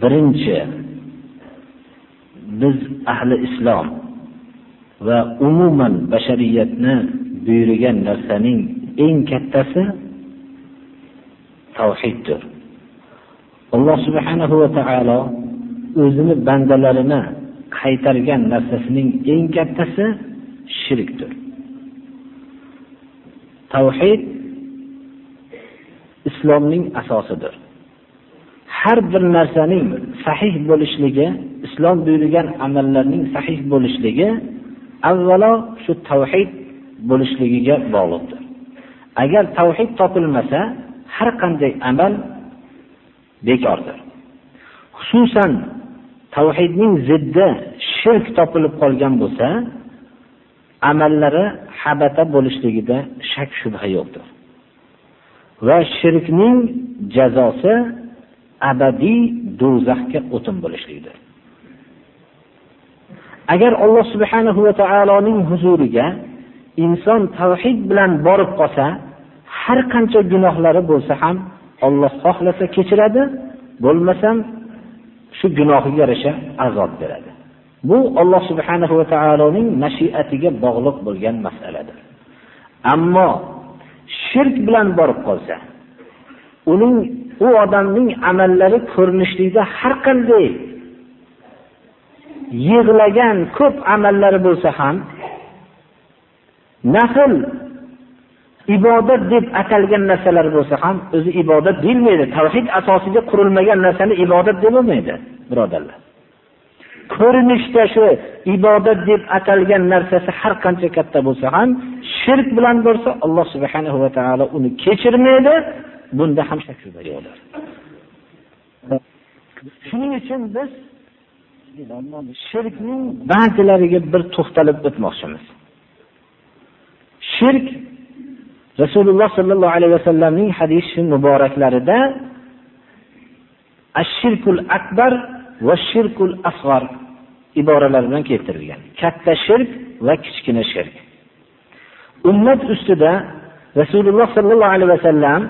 birinchi biz ahli islom va umuman bashariyatni buyurgan narsaning eng kattasi tavhiddir. Alloh subhanahu va taolo o'zini bandalarini qaytargan narsasining eng kattasi shirkdir. Tavhid islomning asosidir. Har bir narsaning sahih bo'lishligi islom buyurgan amallarning sahih bo'lishligi avvalo shu tavhid bo'lishligiga bog'liqdir. Agar tavhid topilmasa har qanday amal bekordir. Xususan tavhidning ziddi shirk topilib qolgan bo'lsa amallari habata bo'lishligida shak shubha yo'qdir. Va shirkning jazosi abadiy do'zaxga o'tin bo'lishlikdir. Agar alloh subhanahu va taoloning huzuriga inson tavhid bilan borib qolsa har qancha gunohlari bo'lsa ham olloh xohlasa kechiradi bo'lmasam shu gunohiga yarasha azob beradi. Bu alloh subhanahu va taoloning mashiatiga bog'liq bo'lgan masaladir. Ammo shirk bilan borib qolsa uning u odamning amallari ko'rinishlikda har qanday yig'lagan ko'p amallari bo'lsa ham nafl ibodat deb atalgan narsalar bo'lsa ham o'zi ibodat deyilmaydi. Tavhid asosiga qurilmagan narsani ibodat deb bo'lmaydi birodarlar. Ko'rinishda shu ibodat deb atalgan narsasi har qancha katta bo'lsa ham shirk bilan bo'lsa alloh subhanahu va taolo uni kechirmaydi. Bunda ham shak shubha yo'qdir shuning uchun biz shirkning ba'zilariga bir to'xtalib o'tmoqchimiz. Shirk rasululloh sollallohu alayhi vasallamning hadisi muboraklarida ashirkul akbar va shirkul asg'ar iboralar bilan keltirilgan. Katta shirk va kichkina shirk. Ummat ustida rasululloh sollallohu alayhi vasallam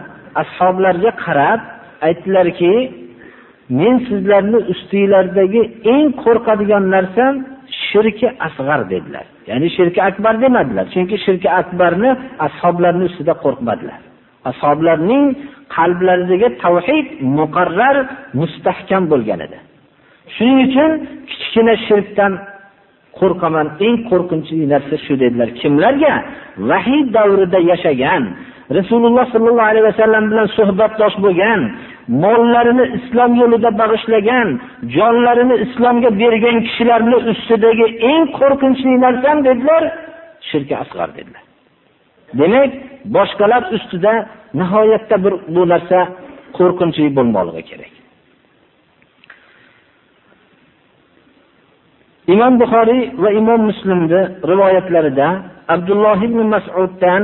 ashoblarga qarab aytdilarki men sizlarni ustinglardagi eng qo'rqadigan narsam shirki asg'ar dedilar. Ya'ni shirki akbar demadilar chunki shirki akbarni ashoblarni ustida qo'rqmadilar. Ashoblarning qalblaridagi tavhid muqarrar mustahkam bo'lgan edi. Shuning uchun kichkina shirkdan qo'rqaman eng qo'rqinchli narsa shu dedilar. Kimlarga? Vahiy davrida yashagan rasululloh sollallohu alayhi vasallam bilan suhbatdosh bo'lgan mollarini islom yo'lida bag'ishlagan jonlarini islomga bergan kishilarni ustidagi eng qo'rqinchli narsam dedilar shirki asg'ar dedilar. Demak boshqalar ustida nihoyatda bir bu narsa qo'rqinchli bo'lmoqligi kerak. imom buxoriy va imom muslimni rivoyatlarida abdulloh ibn masuddan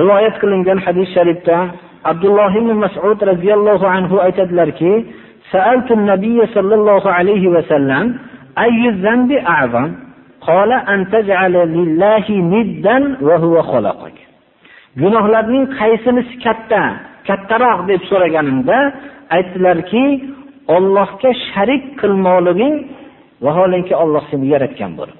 rivoyat qilingan hadis sharifda abdulloh ibn masud roziyallohu anhu aytadilarki سألت النبي صلى الله عليه وسلم أي الذنب أعظم قال أن تجعل لله ندا وهو خلقك gunohlarning qaysinisi katta kattaroq deb so'raganimda aytdilarki ollohga sharik qilmoqliging vaholanki Alloh seni yaratgan bo'lib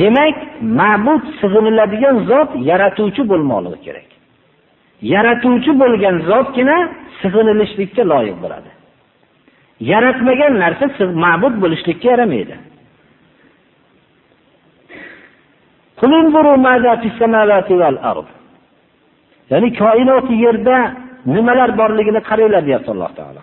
demak ma'bud sig'iniladigan zot yaratuvchi bo'lmoqligi kerak. Yaratuvchi bo'lgan zotgina sig'inilishlikka loyiq bo'ladi. Yaratmagan narsa ma'bud bo'lishlikka yaramaydi. Ya'ni koinot yerda nimalar borligini qaranglar deyapti alloh taolo.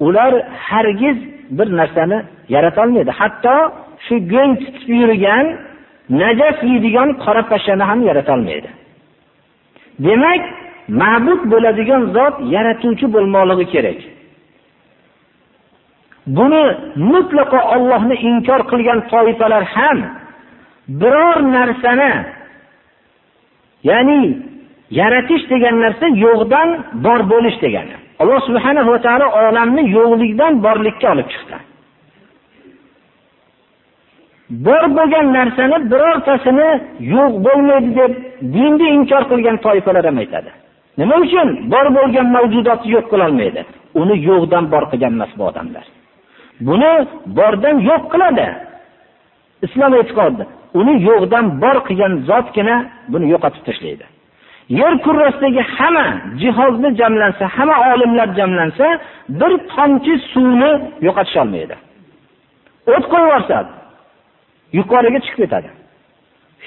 Ular hargiz bir narsani yarata olmaydi. Hatto shu go'ng tutib yurgan najas yeydigan qora pashani ham yarata olmaydi. Demak, ma'bud bo'ladigan zot yaratuvchi bo'lmoqligi kerak. Buni mutlaqo Allohni inkor qilgan toifalar ham biror narsani ya'ni yaratish degan narsa yo'qdan bor bo'lish degani. Alloh subhanahu va taolo olamni yo'qlikdan borlikka olib chiqdi. bor bo'lgan narsani birortasini yo'q bo'lmaydi deb dinni inkor qilgan toifalar ham aytadi. Nima uchun bor bo'lgan mavjudotni yo'q qila olmaydi? Uni yo'qdan bor qilgan emas bu odamlar. Buni bordan yo'q qiladi. Islom e'tiqodi. Uni yo'qdan bor qilgan zotgina buni yo'qotib tashlaydi. Yer kurrasidagi hamma jihozni jamlansa, hamma olimlar jamlansa, bir tomchi suvni yo'qotisholmaydi. O't qo'yib yuborsa, yuqoriga chiqib ketadi.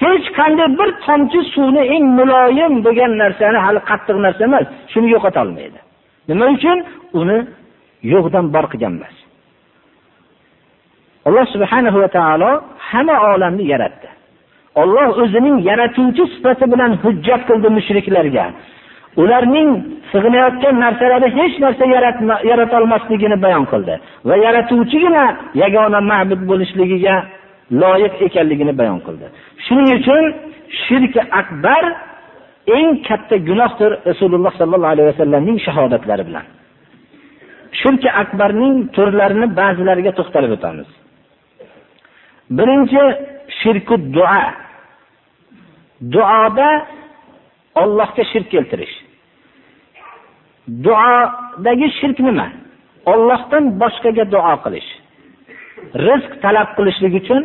Hech qanday bir tomchi suvni eng muloyim bo'lgan narsani, hali qattiq narsa emas, shuni yo'qotolmaydi. Nima uchun? Uni yo'qdan bor qilgan emas. Alloh subhanahu va taolo hamma olamni yaratdi. Alloh o'zining yaratuvchi sifati bilan hujjat qildi mushriklarga. Ularning sig'inayotgan narsalarni hech narsa yarata olmasligini bayon qildi va yaratuvchigina yagona ma'bud bo'lishligiga loyiq ekanligini bayon qildi. Shuning uchun shirki akbar eng katta gunohdir Rasululloh sallallohu alayhi vasallamning shahodatlari bilan. Shirki akbarning turlarini ba'zilariga to'xtalib o'tamiz. Birinchi shirku duo. Duoda Allohga shirk keltirish. Duodagi shirk nima? Allohdan boshqaga duo qilish. Rizq talab qilishlik uchun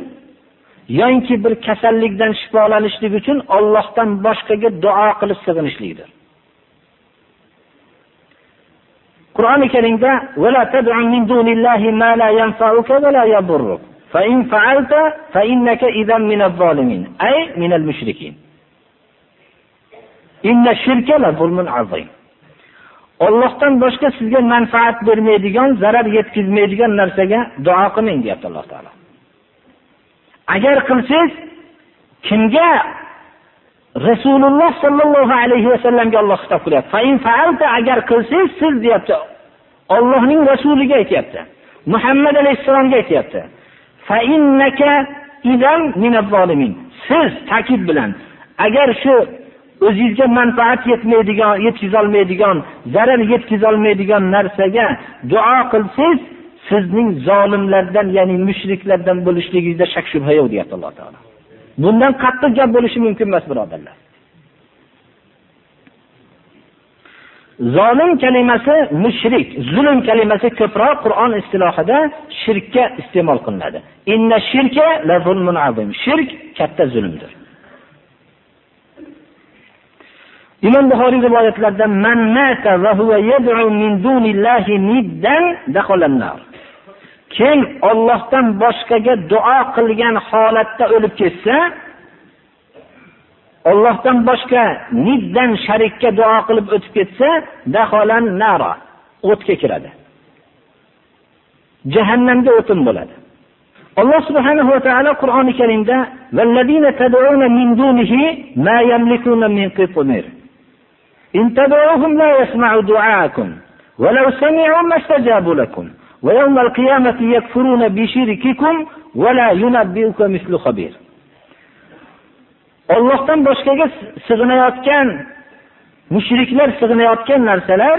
yoki bir kasallikdan shifolanishlik uchun Allohdan boshqaga duo qilib sig'inishlikdir. Qur'oni Karimda "Va la tad'u min dunillahi ma la yanfa'uka va la yadurruk." فإن فعلت فإنك إذا من الظالمين أي من المشركين إن الشرك لظلم عظيم Allohdan boshqa sizga manfaat bermaydigan, zarar yetkazmaydigan narsaga duo qilmang deyapti Alloh taolo. Agar qilsangiz kimga Rasululloh sallallohu alayhi va sallamga Alloh xitob qilyapti. Fa in fa'alta agar qilsangiz siz deyapti. Allohning rasuliga aytayapti. Muhammad alayhisalomga aytayapti. Siz ta'kid bilan agar shu o'zingizga manfaat yetmaydigan yetkazolmaydigan zarar yetkazolmaydigan narsaga duo qilsangiz sizning zolimlardan ya'ni mushriklardan bo'lishligingizda shak shubha yo'q deyapti alloh taolo. Bundan qattiq gap bo'lishi mumkin emas birodarlar. Zolim kalimasi mushrik, zulm kalimasi ko'proq Qur'on istilohida shirkka iste'mol qilinadi. Inna shirka la zulmun azim. Shirk katta zulmdir. Imom Buxoriy rivoyatlarida man mata va huwa yad'u min dunillahi niddan dakhalannar. Kim Allohdan boshqaga duo qilgan holatda o'lib ketsa, Allohdan boshqa niddan sharikka duo qilib o'tib ketsa, daholan nara, o'tga kiradi. Jahannamga o'tin bo'ladi. Alloh subhanahu va taolo Qur'oni Karimda "Vallazina tad'una min dunihi ma yamlikuna min qitmir." In tad'uhum la yasma'u du'aakum wa law sami'u mastajabu lakum Allohdan boshqaga sig'inayotgan mushriklar sig'inayotgan narsalar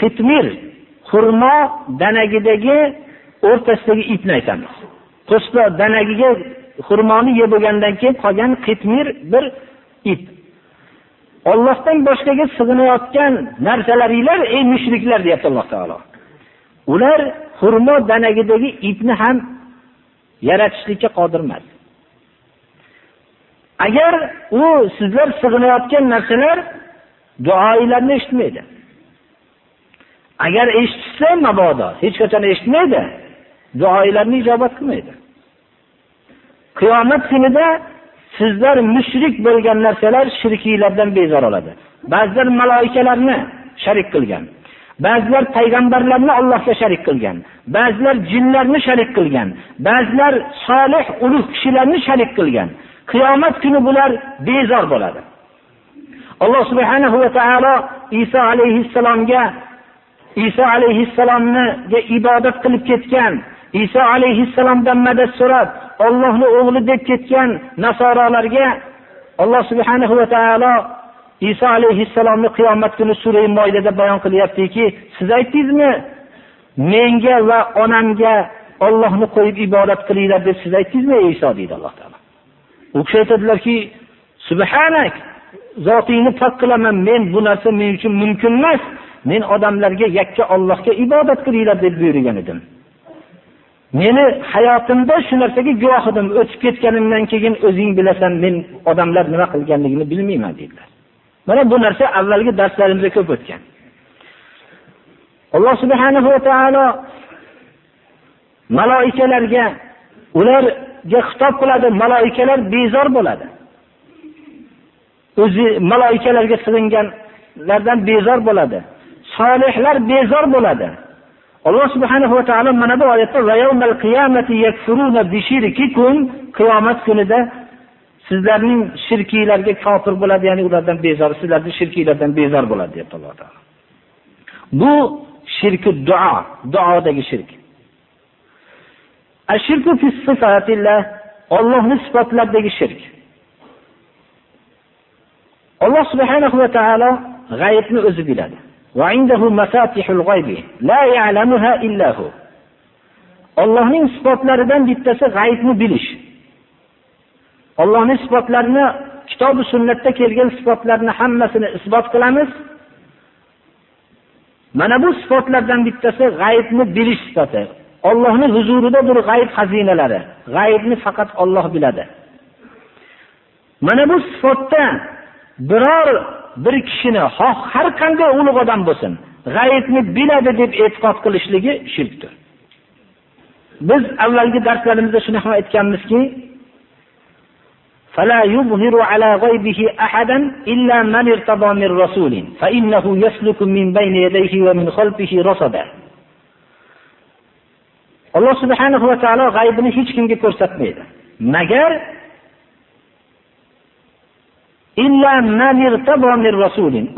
qitmir, xurmo danagidagi o'rtasidagi ipni aytamiz. Qo'shqa danagiga xurmoni yeb bo'lgandan keyin qolgan qitmir bir ip. Allohdan boshqaga sig'inayotgan narsalaringlar ey mushriklar deyapti Alloh taolo. Ular xurmo danagidagi ipni ham yaratishlikka qodir emas. Agar u sizlar sig'inayotgan narsalar duoinglarni eshitmaydi. agar eshitishsa mabodo hech qachon eshitmaydi duoilarni ijobat qilmaydi qiyomat kunida sizlar mushrik bo'lgan narsalar shirkiylardan bezor oladi ba'zilar maloikalarni sharik qilgan ba'zilar payg'ambarlarni allohga sharik qilgan ba'zilar jinlarni sharik qilgan ba'zilar solih ulug' kishilarni sharik qilgan qiyomat kuni bular bezor bo'ladi. Alloh subhanahu va taolo iso alayhissalomga iso alayhissalomniga ibodat qilib ketgan iso alayhissalomdan madad so'rab ollohni o'g'li deb ketgan nasorolarga alloh subhanahu va taolo iso alayhissalomni qiyomat kuni surai moydada bayon qilyaptiki siz aytdingizmi menga va onamga ollohni qo'yib ibodat qilinglar deb siz aytdingizmi iso deydi alloh taolo. U kishi aytadilarki subhanak zotingni pok qilaman. Men bu narsa men uchun mumkin emas. Men odamlarga yakka ollohga ibodat qilinglar deb buyurgan edim. Meni hayotimda shu narsaga guvoh edim. O'tib ketganimdan keyin o'zing bilasan men odamlar nima qilganligini bilmayman dedilar. Mana bu narsa avvalgi darslarimizda ko'p o'tgan. Alloh subhanahu va taolo maloikalarga ular xitob qiladi maloikalar bezor bo'ladi. O'zi maloikalarga sig'inganlardan bezor bo'ladi. Solihlar bezor bo'ladi. Alloh subhanahu va taolo mana bu oyatda qiyomat kunida sizlarning shirkiylarga kofir bo'ladi ya'ni ulardan bezor sizlarni shirkiylardan bezor bo'ladi deyapti alloh taolo. Bu shirki duo duodagi shirk. Ollohni sifatlaridagi shirk. Alloh subhanahu va taolo g'ayibni o'zi biladi. Ollohning sifatlaridan bittasi g'aybni bilish. Ollohni sifatlarini kitobi sunnatda kelgan sifatlarni hammasini isbot qilamiz. Mana bu sifatlardan bittasi g'aybni bilish sifati. ollohni huzurida bir g'ayb xazinalari g'aybni faqat olloh biladi mana bu sifatda biror bir kishini xoh har qanday ulug' odam bo'lsin g'ayibni biladi deb e'tiqod qilishligi shirkdir biz avvalgi darslarimizda shuni ham aytganmizki فلا يظهر على غيبه أحدا إلا من ارتضى من رسول فإنه يسلك من بين يديه ومن خلفه رصدا alloh subhanahu va taolo g'aybini hech kimga ko'rsatmaydi. Magar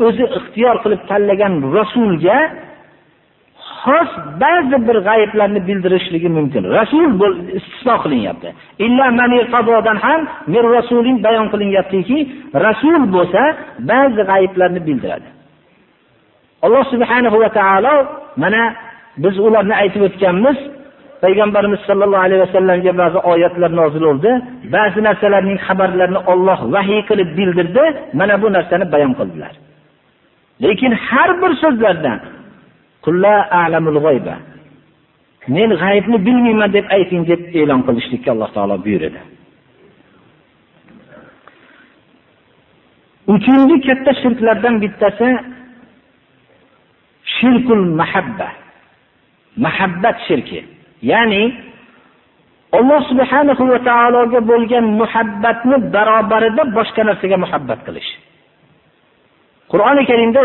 o'zi ixtiyor qilib tanlagan rasulga xos ba'zi bir g'ayiblarni bildirishligi mumkin. Rasul istisno qilinyapti. Ham mir rasulin bayon qilinyaptiki rasul bo'lsa ba'zi g'ayiblarni bildiradi. Alloh subhanahu va taolo mana biz ularni aytib o'tganmiz payg'ambarimiz sollallohu alayhi vasallamga ba'zi oyatlar nozil bo'ldi. Ba'zi narsalarning xabarlarini olloh vahiy qilib bildirdi. Mana bu narsani bayon qildilar. Lekin har bir so'zlarda men g'aybni bilmayman deb ayting deb e'lon qilishlikka alloh taolo buyurdi. Uchinchi katta shirklardan bittasi shirkul mahabba mahabbat shirki. Ya'ni alloh subhanahu va taologa bo'lgan muhabbatni barobarida boshqa narsaga muhabbat qilish. Qur'oni karimda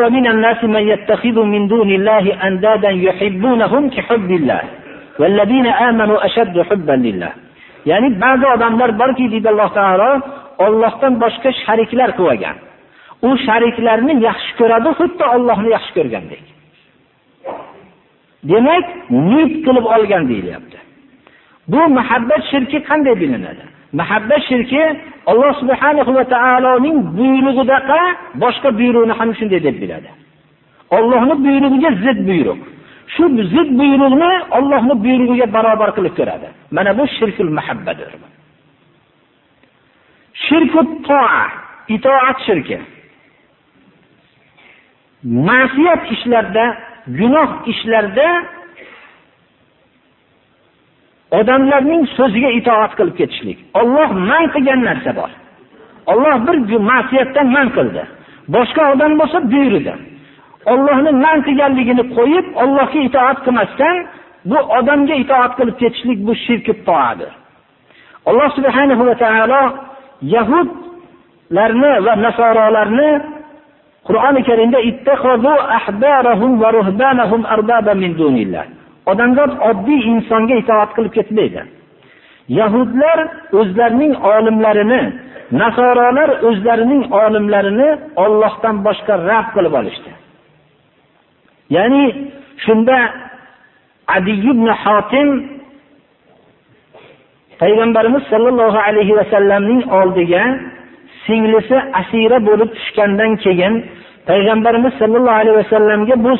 ya'ni ba'zi odamlar borki deydi alloh taolo ollohdan boshqa shariklar qo'ygan. u shariklarni yaxshi ko'radi xuddi ollohni yaxshi ko'rgandek. Demak niyat qilib olgan deyilyapti. Bu muhabbat shirki qanday bilinadi? Muhabbat shirki alloh subhanahu va taoloning buyrug'idaqa boshqa buyruqni ham shunday deb biladi. Allohning buyrug'iga zid buyruq. Shu zid buyruqni Allohning buyrug'iga barobar qilib ko'radi. Mana bu shirkul muhabbadir. Shirku toa itoat shirki. Ma'siyat ishlarda gunoh ishlarda odamlarning so'ziga itoat qilib ketishlik. Alloh man qilgan narsa bor. Alloh bir ma'siyatdan man qildi. Boshqa odam bo'lsa buyurdi. Allohning man qilganligini qo'yib, Allohga itoat qilmasdan bu odamga itoat qilib ketishlik bu shirk toadir. Alloh subhanahu va taolo yahudlarni va nasorolarni Qur'oni Karimda ittakhadhu ahbarahum va ruhbanahum arbaba min dunillah. Odamzod oddiy insonga itoat qilib ketmaydi. Yahudlar o'zlarining olimlarini, nasorolar o'zlarining olimlarini Allohdan boshqa rab qilib olishdi. Ya'ni shunda Adi ibn Hotim payg'ambarimiz sollallohu alayhi vasallamning oldiga singlisi asira bo'lib tushgandan keyin payg'ambarimiz sollallohu alayhi vasallamga bu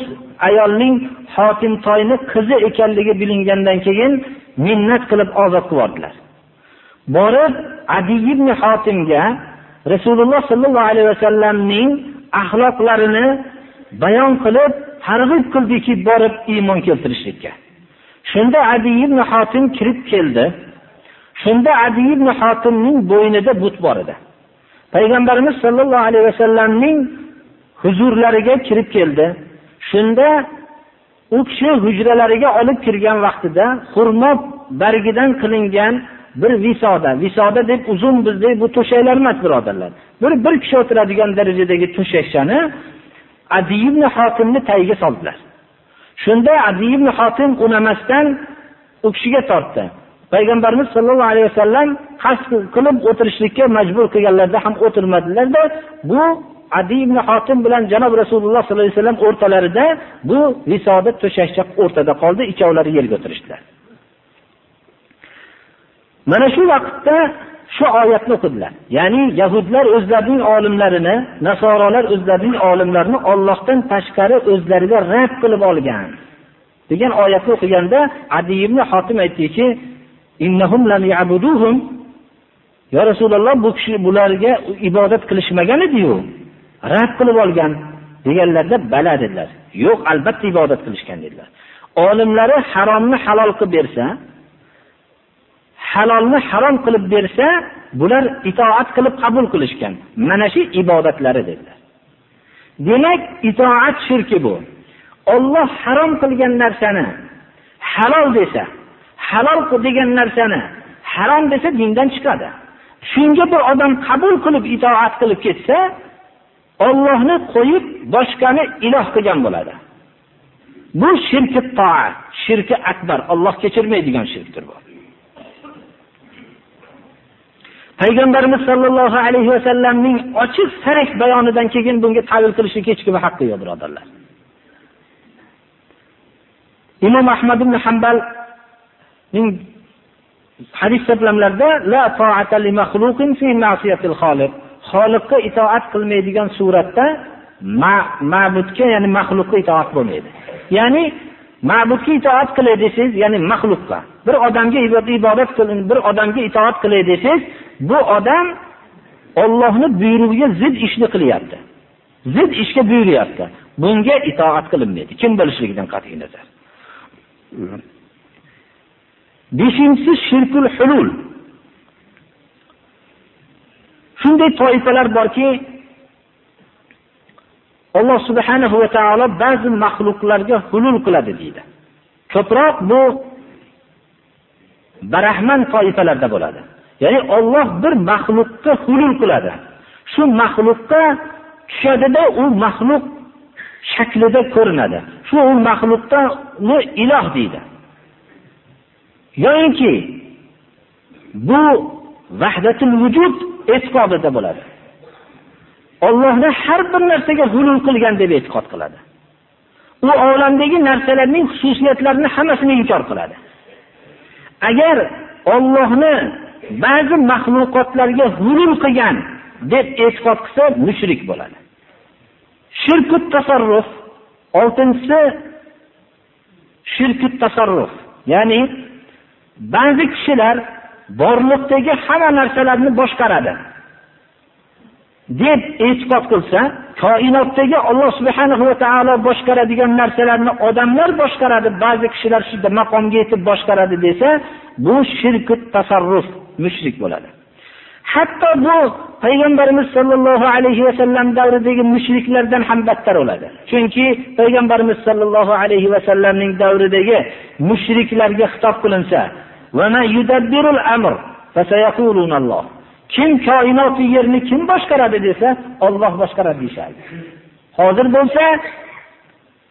ayolning Hotim toyni qizi ekanligi bilingandan keyin minnat qilib ozod qilib yubordilar. Borib Adi ibn Hotimga Rasululloh sollallohu alayhi vasallamning axloqlarini bayon qilib targ'ib qildiki, borib iymon keltirishlikka. Shunda Adi ibn Hotim kirib keldi. Shunda Adi ibn Hotimning bo'ynida but bor edi. Payg'ambarimiz sollallohu alayhi vasallamning huzurlariga kirib keldi. Shunda u kishi hujralariga olib kirgan vaqtida xurmo bargidan qilingan bir visoda, visoda deb uzun bizdek bu to'shaklar emas birodarlar. Bir bir kishi o'tiradigan darajadagi to'shakchani Adi ibn Hotimni tagiga soldilar. Shunda Adi ibn Hotim unamasdan u kishiga tortdi. Payg'ambarimiz sollallohu alayhi vasallam qasd qilib o'tirishlikka majbur qilganlarda ham o'tirmadilarda bu adi ibn hotim bilan janob rasululloh sollallohu alayhi vasallam o'rtalarida bu visoda to'shakcha o'rtada qoldi ikkovlari yerga o'tirishdilar. Mana shu vaqtda shu oyatni o'qidilar. Ya'ni yahudlar o'zlarining olimlarini nasorolar o'zlarining olimlarini ollohdan tashqari o'zlariga rad qilib olgan degan oyatni o'qiganda adi ibn hotim aytdiki innahum lam ya'buduhum Ya Rasululloh bu kishi bularga ibodat qilishmagan edi-yu. Rad qilib olgan deganlarda bala dedilar. Yo'q, albatta ibodat qilishgan dedilar. Olimlari haromni halol qilib bersa, halolni harom qilib bersa, bular itoat qilib qabul qilishgan. Mana shu ibodatlari dedilar. Demak, itoat shirki bu. Alloh harom qilgan narsani halol desa, halol degan narsani harom desa dindan chiqadi. Shunga bir odam qabul qilib itoat qilib ketsa, Allohni qo'yib boshqani iloh qilgan bo'ladi. Bu shirki toa, shirki akbar, Alloh kechirmaydigan shirkdir bu. Payg'ambarimiz sollallohu alayhi va sallamning ochiq sarak bayonidan keyin bunga ta'vil qilishni hech kim haqqi yo'q, birodarlar. Imom Ahmad ibn Hanbal hadis to'plamlarida la ta'ata li makhluqin fi ma'siyatil xoliq. Xoliqqa itoat qilmaydigan suratda ma'budga, ya'ni maxluqqa itoat bo'lmaydi. Ya'ni ma'budga itoat qilay desangiz, ya'ni maxluqqa. Bir odamga ibodat qilin, bir odamga itoat qilay desangiz, bu odam Allohning buyrug'iga zid ishni qilyapti. Zid ishga buyuryapti. Bunga itoat qilinmaydi. Kim bo'lishligidan qat'iy nazar. Beshinchisi shirkul hulul. Shunday toifalar borki, Alloh subhanahu va taolo ba'zi maxluqlarga hulul qiladi deydi. Ko'proq bu barahman toifalarda bo'ladi. Ya'ni Alloh bir maxluqqa hulul qiladi. Shu maxluqqa tushadida u maxluq shaklida ko'rinadi. Shu u maxluqni iloh deydi. Yoinki bu vahdatul vujud e'tiqodida bo'ladi. Allohni har bir narsaga zulm qilgan deb e'tiqod qiladi. U olamdagi narsalarning xususiyatlarini hammasini inkor qiladi. Agar Allohni ba'zi mahluqotlarga zulm qilgan deb e'tiqod qilsa, mushrik bo'ladi. Shirkut tasarruf oltinchisi shirkut tasarruf, ya'ni Ba'zi kishilar borliqdagi hamma narsalarni boshqaradi deb e'tiqod qilsa, koinotdagi Alloh subhanahu va taolo boshqaradigan narsalarni odamlar boshqaradi, ba'zi kishilar shunda maqomga yetib boshqaradi desa, bu shirku tasarruf, mushrik bo'ladi. hatto bu payg'ambarimiz sollallohu alayhi vasallam davridagi mushriklardan ham battar bo'ladi chunki payg'ambarimiz sollallohu alayhi vasallamning davridagi mushriklarga xitob qilinsa kim koinoti yerni kim boshqaradi desa Alloh boshqaradi deyishadi. Hozir bo'lsa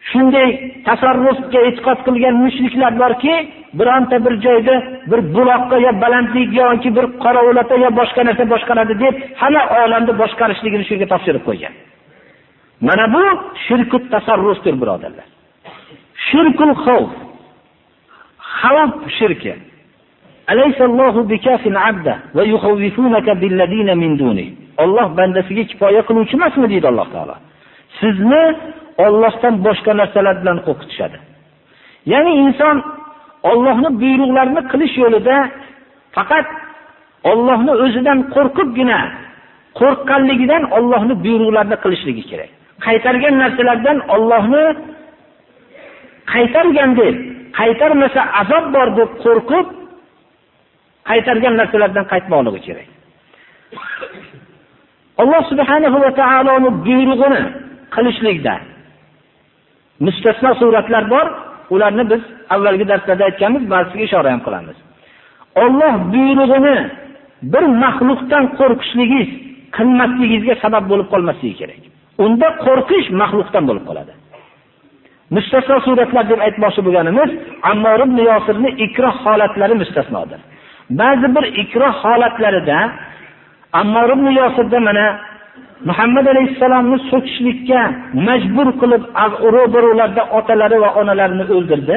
shunday tasarrufga e'tiqod qilgan mushriklar borki bironta bir joyda bir buloqqa yo balandlik yoki bir qorovulata yo boshqa narsa boshqaradi deb hamma olamni boshqarishligini shuga topshirib qo'ygan. Mana bu shirku tasarrufdir birodarlar. Shirkul xavf. Xavf shirki. Olloh bandasiga kifoya qiluvchi emasmi deydi alloh taolo sizni ollohdan boshqa narsalar bilan qo'rqitishadi ya'ni inson ollohni buyruqlarini qilish yo'lida faqat ollohni o'zidan qo'rqibgina qo'rqqanligidan ollohni buyruqlarini qilishligi kerak qaytargan narsalardan ollohni qaytargan deb qaytarmasa azob bor deb qo'rqib aytargan narsalardan qaytmoqligi kerak. Alloh subhanahu va taoloni buyrug'ini qilishlikda mustasno suratlar bor. Ularni biz avvalgi darslarda aytganmiz ba'zisiga ishora ham qilamiz. Olloh buyrug'ini bir maxluqdan qo'rqishligingiz qilmasligingizga sabab bo'lib qolmasligi kerak. Unda qo'rqish maxluqdan bo'lib qoladi. Mustasno suratlar deb aytmoqchi bo'lganimiz ammor ibn yosirni ikroh holatlari mustasnodir. Ba'zi bir ikroh holatlarida ammor ibn yosirda mana muhammad alayhisolamni so'kishlikka majbur qilib ro'baro'larda otalari va onalarini o'ldirdi.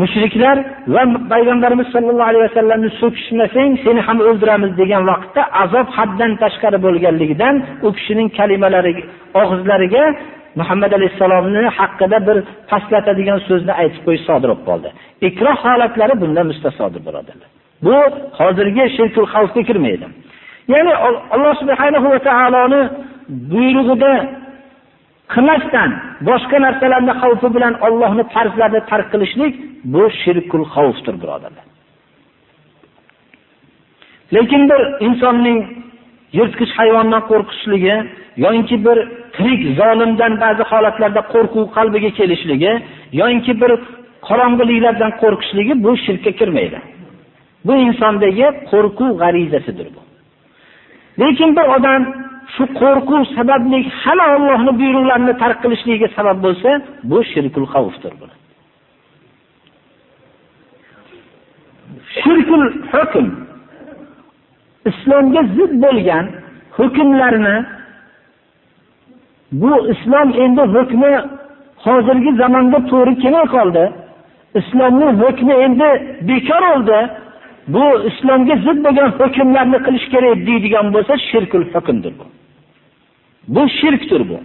Mushriklar va payg'ambarimiz sollallohu alayhi vasallamni so'kishmasang seni ham o'ldiramiz degan vaqtda azob haddan tashqari bo'lganligidan u kishining kalimalari og'izlariga muhammad alayhissalomni haqida bir pastlatadigan so'zni aytib qo'yish sodir bo'lib qoldi. Ikroh holatlari bundan mustasnodir birodarlar. Bu hozirgi shirkul xavfga kirmaydi. Ya'ni alloh subhanahu va taoloni buyrug'ida qilmasdan boshqa narsalarni xavfi bilan ollohni farzlarini tark qilishlik bu shirkul xavfdir birodarlar. Lekin bir insonning yirtqich hayvondan qo'rqishligi yoinki bir tirik zolimdan ba'zi holatlarda qo'rquv qalbiga kelishligi yoinki bir qorong'iliklardan qo'rqishligi bu shirkka kirmaydi. Bu insondagi qo'rquv g'arizasidir bu. Lekin bir odam shu qo'rquv sababli hali Allohning buyruqlarini tark qilishligiga sabab bo'lsa bu shirkul xavfdir bu shirkul hukm islomga zid bo'lgan hukmlarni bu islom endi hukmi hozirgi zamonda to'g'ri kelmay qoldi. Islomni hukmi endi bekor bo'ldi. Bu islomga zid bo'lgan hukmlarni qilish kerak deydigan bo'lsa shirkul hukmdir bu. Bu shirkdir bu.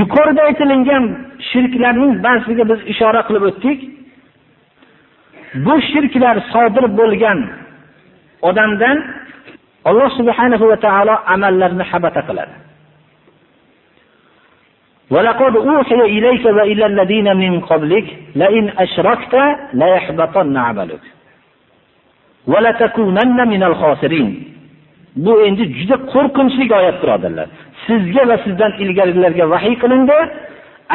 Yuqorida aytilingan shirklarning ba'ziga biz ishora qilib o'tdik. Bu shirklar sodir bo'lgan odamdan alloh subhanahu va taolo amallarni habata qiladi. ولقد أوحي إليك وإلى الذين من قبلك لئن أشركت ليحبطن عملك bu endi juda qo'rqinchli oyat birodarlar sizga va sizdan ilgarilarga vahiy qilindi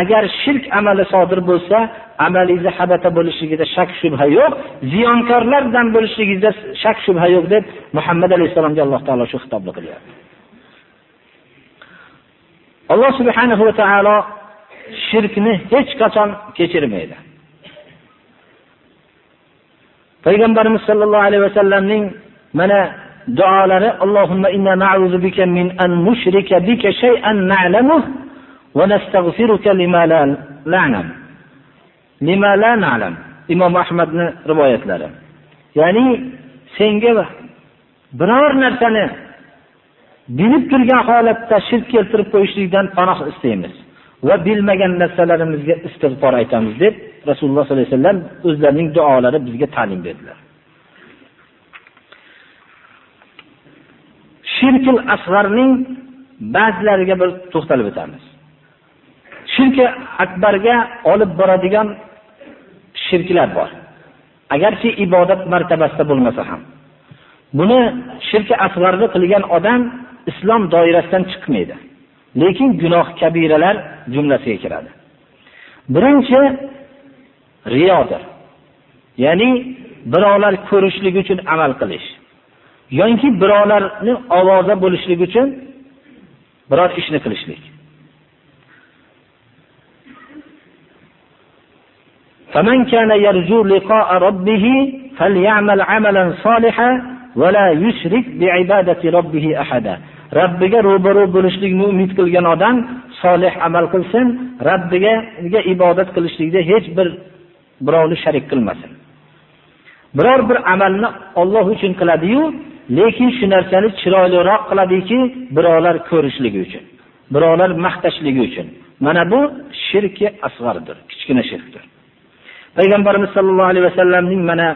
agar shirk amali sodir bo'lsa amalingizni habata bo'lishligida shak shubha yo'q ziyonkorlardan bo'lishligingizda shak shubha yo'q deb muhammad alayhissalomga alloh taolo shu xitobni qilyapti alloh subhanahu va taolo shirkni hech qachon kechirmaydi. Payg'ambarimiz sollallohu alayhi vasallamning mana duolari allohumma inna na'udzu bika min an nushrika bika shay'an na'lamuh va nastaghfiruka lima la na'lam. Lima la na'lam imom ahmadni rivoyatlari. Ya'ni senga biror narsani bilib turgan holatda shirk keltirib qo'yishlikdan panoh istaymiz. Va bilmagan narsalarimizga istig'for aytamiz deb rasululloh sollallohu alayhi vasallam o'zlarining duolari bizga ta'lim berdilar. Shirkil asg'arning ba'zilariga bir to'xtalib o'tamiz. Shirki akbarga olib boradigan shirklar bor. Agarki ibodat martabasida bo'lmasa ham. Buni shirki asg'arni qilgan odam islom doirasidan chiqmaydi lekin gunoh kabiralar jumlasiga kiradi birinchi riyodir ya'ni birovlar ko'rishligi uchun amal qilish yoki birovlarni ovoza bo'lishligi uchun biror ishni qilishlik فمن كان يرجو لقاء ربه فليعمل عملا صالحا ولا يشرك بعبادة ربه أحدا Rabbiga ro'baro bo'lishlikni umid qilgan odam solih amal qilsin Rabbiga ibodat qilishlikda hech bir birovni sharik qilmasin. Biror bir amalni Alloh uchun qiladi-yu, lekin shu narsani chiroyliroq qiladiki birovlar ko'rishligi uchun birovlar maqtashligi uchun. Mana bu shirki asg'ardir kichkina shirkdir. Payg'ambarimiz sollallohu alayhi vasallamning mana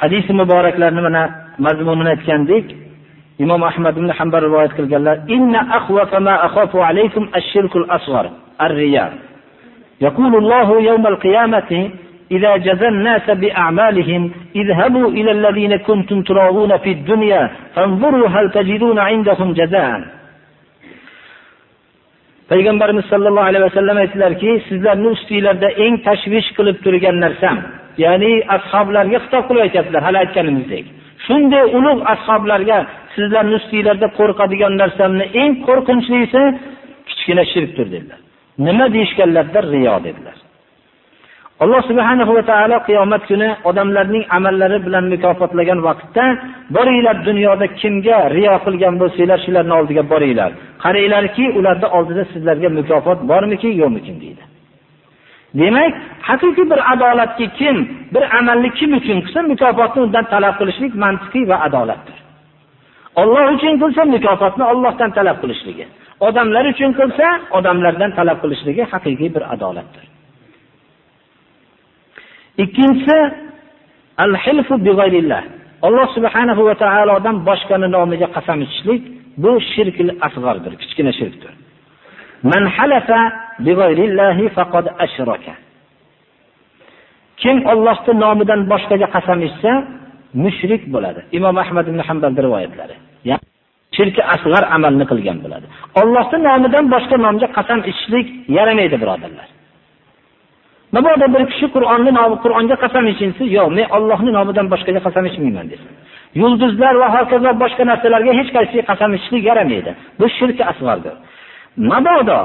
hadis muboraklarini mana mazmunini aytgandik imom ahmad ibn hambal rivoyat qilganlar inna akhwafa ma akhafu alaykum ash-shirkul asghar ar-riya يقول الله يوم القيامة إذا جزى الناس بأعمالهم اذهبوا إلى الذين كنتم تراغون في الدنيا فانظروا هل تجدون عندهم جزاء payg'ambarimiz sollallohu alayhi vasallam aytdilarki sizlarni ustinglarda eng tashvish qilib turgan narsam ya'ni ashoblarga xitob qilib aytyaptilar hali aytganimizdek shunday ulug' ashoblarga sizlarni ustinglarda qo'rqadigan narsamni eng qo'rqinchlisi kichkina shirkdir dedilar. Nima deyishganlarida riyo dedilar. Alloh subhanahu va taolo qiyomat kuni odamlarning amallari bilan mukofotlagan vaqtda boringlar dunyoda kimga riyo qilgan bo'lsanglar shularni oldiga boringlar. Qaranglarki ularni oldida sizlarga mukofot bormikin yo'qmikin deydi. Demak haqiqiy bir adolatga kim bir amalni kim uchun qilsa mukofotni undan talab qilishlik mantiqiy va adolatdir. Olloh uchun qilsa mukofotni ollohdan talab qilishligi. Odamlar uchun qilsa odamlardan talab qilishligi haqiqiy bir adolatdir. Ikkinchisi al hilfu alloh subhanahu va taolodan boshqani nomiga qasam ichishlik bu shirkil asg'ardir kichkina shirkdir. Man halafa faqad ashraka. Kim Allohning nomidan boshqaga qasam ichsa mushrik bo'ladi. Imom ahmad ibn Hanbal rivoyatlari. Ya'ni shirki asg'ar amalni qilgan bo'ladi. Allohning nomidan boshqa nomga qasam ichishlik yaramaydi birodarlar. Mabodo bir kishi qur'onni nomi qur'onga qasam ichinsa yo'q men Allohning nomidan boshqaga qasam ichmayman desin. Yulduzlar va hokazo boshqa narsalarga hech qaysi qasam ichishlik yaramaydi. Bu shirki asg'ardir. Mabodo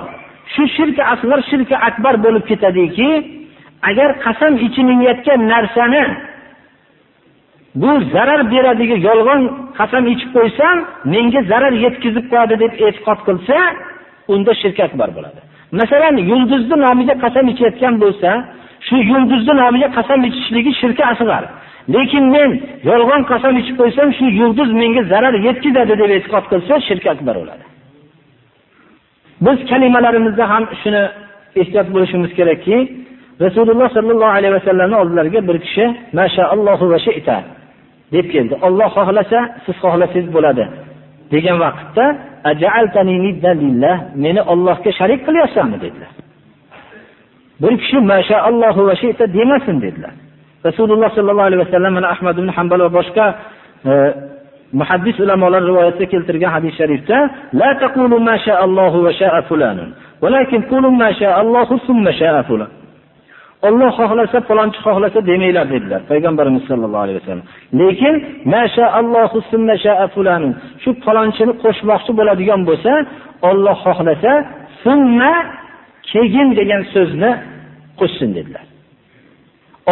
shu shirki asg'ar shirki akbar bo'lib ketadiki agar qasam ichilayotgan narsani bu zarar beradigan yolg'on qasam ichib qo'ysam menga zarar yetkazib qo'yadi deb e'tiqod qilsa unda shirk akbar bo'ladi. Masalan yulduzni nomiga qasam ichayotgan bo'lsa shu yulduzni nomiga qasam ichishligi shirki asg'ar. Lekin men yolg'on qasam ichib qo'ysam shu yulduz menga zarar yetkazadi deb e'tiqod qilsa shirk akbar bo'ladi. Biz kalimalarimizda ham shuni ehtiyot bo'lishimiz kerakki rasululloh sollallohu alayhi vasallamni oldilariga bir kishi mashaallohu va shita deb keldi. Olloh xohlasa siz xohlasangiz bo'ladi degan vaqtda meni ollohga sharik qilyapsanmi? dedilar. Bir kishi mashaallohu va shita demasin dedilar. Rasululloh sollallohu alayhi vasallam mana ahmad ibn hambal va boshqa e, muhaddis ulamolar rivoyatda keltirgan hadis sharifda la taqulu ma sha'allohu va sha'a fulanun valakin qulu ma sha'allohu summa sha'a fulan. Alloh xohlasa falonchi xohlasa demanglar dedilar payg'ambarimiz sollallohu alayhi vasallam. Lekin mashaallohu summa sha'a fulanun shu falonchini qo'shmoqchi bo'ladigan bo'lsa Alloh xohlasa summa keyin degan so'zni qo'shsin dedilar.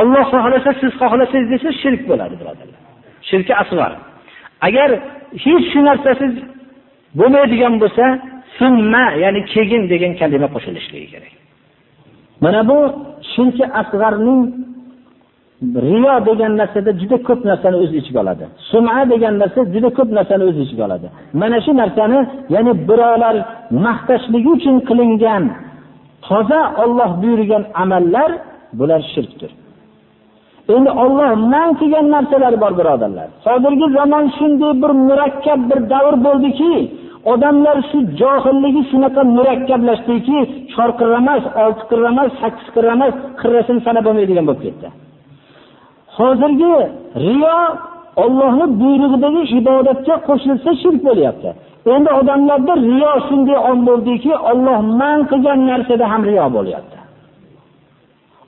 Alloh xohlasa siz xohlasangiz desa shirk bo'ladi birodarlar. Shirki asg'ar. Agar hech shu narsasiz bo'lmaydigan bo'lsa summa ya'ni keyin degan kalima qo'shilishligi kerak. Mana bu shirki asg'arning riyo degan narsada juda ko'p narsani o'z ichiga oladi. Suma degan narsa juda ko'p narsani o'z ichiga oladi. Mana shu narsani ya'ni birovlar maqtashligi uchun qilingan toza olloh buyurgan amallar bular shirkdir. Endi olloh man qilgan narsalar bor birodarlar hozirgi zamon shunday bir murakkab bir davr bo'ldiki odamlar shu johilligi shunaqa murakkablashdiki chor qirra emas olti qirra emas sakkiz qirra emas qirrasini sanab bo'lmaydigan bo'lib ketdi hozirgi riyo Allohning buyrug'idagi ibodatga qo'shilsa shirk bo'lyapti. Endi odamlarda riyo shunday on bo'ldiki, Alloh man qilgan narsada ham riyo bo'lyapti.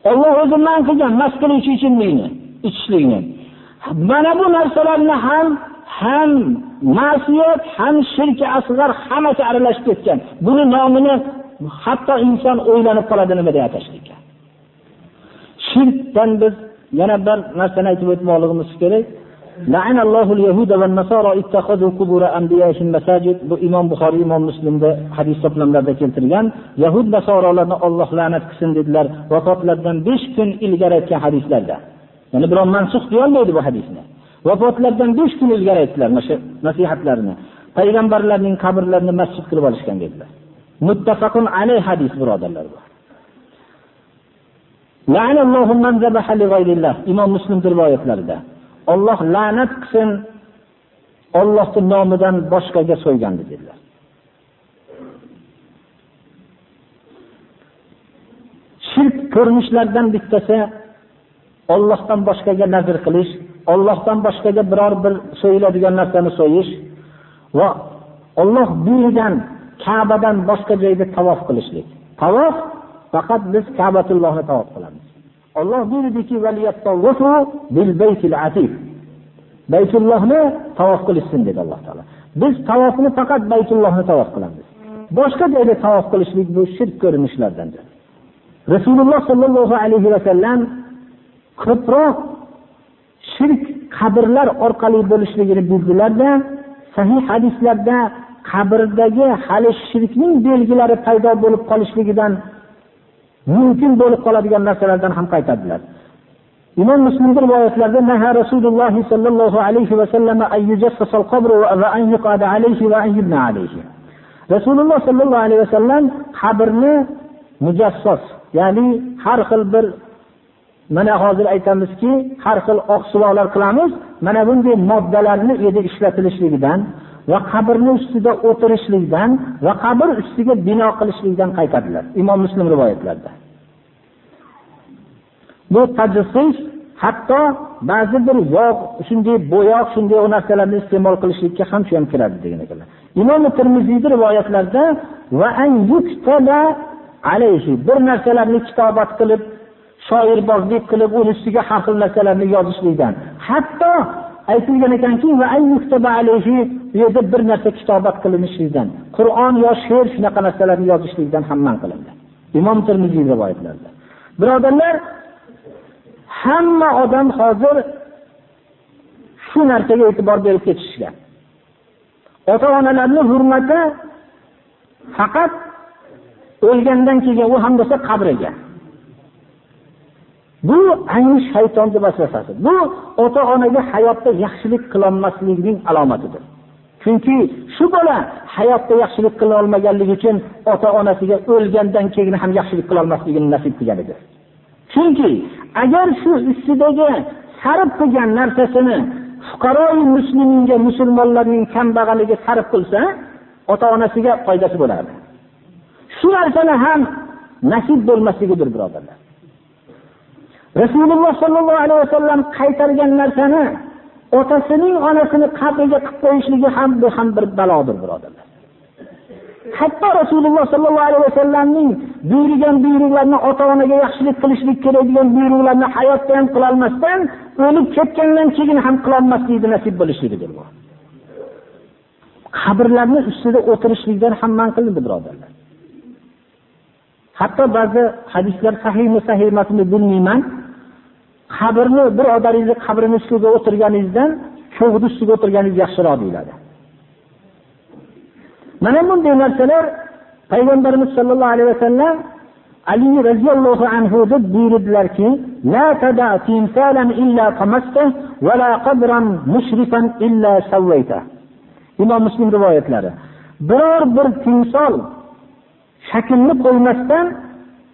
Alloh o'zi man qilgan mast qiluvchi ichimlikni, ichishlikni. Mana bu narsalarni ham ham ma'siyat, ham shirk asg'ar hammasi aralashib ketgan. Buni nomini hatto inson o'ylanib qoladi nima deb atashlikka. Shirkdan biz yana bir narsani aytib o'tmoqligimiz kerak. لعن الله اليهود والنصارى اتخذوا قبور انبيائهم مساجد bu imom buxoriy imom muslimda hadis to'plamlarida keltirilgan yahud nasorolarni olloh la'nat qilsin dedilar vafotlaridan besh kun ilgari aytgan hadislarda ya'ni biron mansux deyolmaydi bu hadisni vafotlaridan besh kun ilgari aytdilar mana shu nasihatlarini payg'ambarlarning qabrlarini masjid qilib olishgan dedilar muttafaqun alayh hadis birodarlar bu imom muslim rivoyatlarida Alloh la'nat qilsin Allohning nomidan boshqaga so'ygandi dedilar. Shirk ko'rinishlardan bittasi Allohdan boshqaga nazr qilish, Allohdan boshqaga biror bir so'yiladigan narsani so'yish va Alloh buyurgan Ka'badan boshqa joyda tavof qilishlik. Tavof faqat biz Ka'batullohni tavof qilamiz. Alloh buyurdiki, bil baytil atiq. Baytullohni tavof qilishsin dedi Alloh taolo. Biz tavofni faqat Baytullohni tavof qilamiz. Boshqa joyda tavof qilishlik bu shirk ko'rinishlardandir. Rasululloh sollallohu alayhi va sallam ko'proq shirk qabrlar orqali bo'lishligini bildilarda, sahih hadislarda qabrdagi hali shirkning belgilari paydo bo'lib qolishligidan mumkin bo'lib qoladigan narsalardan ham qaytadilar. Imom Muslimning rivoyatlarida naha Rasululloh sallallohu alayhi va sallam ay yujassasal qabr va an yuqada alayhi va an yubna alayhi. Rasululloh sallallohu alayhi va sallam qabrni mujassas, ya'ni har xil bir mana hozir aytamizki, har xil oqsilolar qilamiz, mana bunday moddalarni edi ishlatilishligidan va qabrni ustida o'tirishlikdan va qabr ustiga bino qilishlikdan qaytadilar. Imom Muslim rivoyatlarida. Bu tajassus hatto ba'zi bir yog' shunday bo'yoq shunday narsalarni iste'mol qilishlikka ham shu ham kiradi degan ekanlar. Imom Tirmiziy rivoyatlarida va an yuktaba alayhi bir narsalarni kitobat qilib shoirbozlik qilib uni ustiga har xil narsalarni yozishlikdan hatto aytilgan ekanki va alayhi bu yerda bir narsa kitobat qilinishlikdan qur'on yo she'r shunaqa narsalarni yozishlikdan ham man qilindi. Imom termiziy rivoyatlarida. Birodarlar hamma odam hozir shu narsaga e'tibor berib ketishgan. Ota onalarni hurmati faqat o'lgandan keyin u ham bo'lsa qabriga. Bu ayni shaytonning vasvasasi. Bu ota-onaga hayotda yaxshilik qilolmaslikning alomatidir. Chunki shu bola hayotda yaxshilik qila olmaganligi uchun ota-onasiga o'lgandan keyin ham yaxshilik qila olmasligini nasib qilganidir. Chunki agar shu ustidagi sarf qilgan narsasini fuqaroi musliminga, musulmonlarning kambag'aliga sarf qilsa, ota-onasiga foydasi bo'ladi. Shu narsani ham nasib bo'lmasligidir, birodarlar. Rasululloh sollallohu alayhi vasallam qaytargan narsani otasining onasini qabriga qilib qo'yishligi ham bu ham bir balodir, birodarlar. Hatto Rasululloh sollallohu alayhi vasallamning buyurgan buyruqlarini ota-onaga yaxshilik qilishlik kerak degan buyruqlarni hayotda ham qila olmasdan, o'lib ketgandan keyin ham qila olmaslikni nasib bo'lishligidir bu. Qabrlarning ustida o'tirishlikdan ham man qilindi, birodarlar. Hatto ba'zi hadislar sahihmi sahih emasmi bilmayman. Qabrni bir odaringizni qabrini ustiga o'tirganingizdan cho'g'ni ustiga o'tirganingiz yaxshiroq deyiladi. Mana bunday narsalar payg'ambarimiz sollallohu alayhi vasallam Ali roziyallohu anhu deb buyurdilarki, la timsalan illa va la qabran illa. Imom Muslim rivoyatlari. Biror bir timsol shaklni qo'ymasdan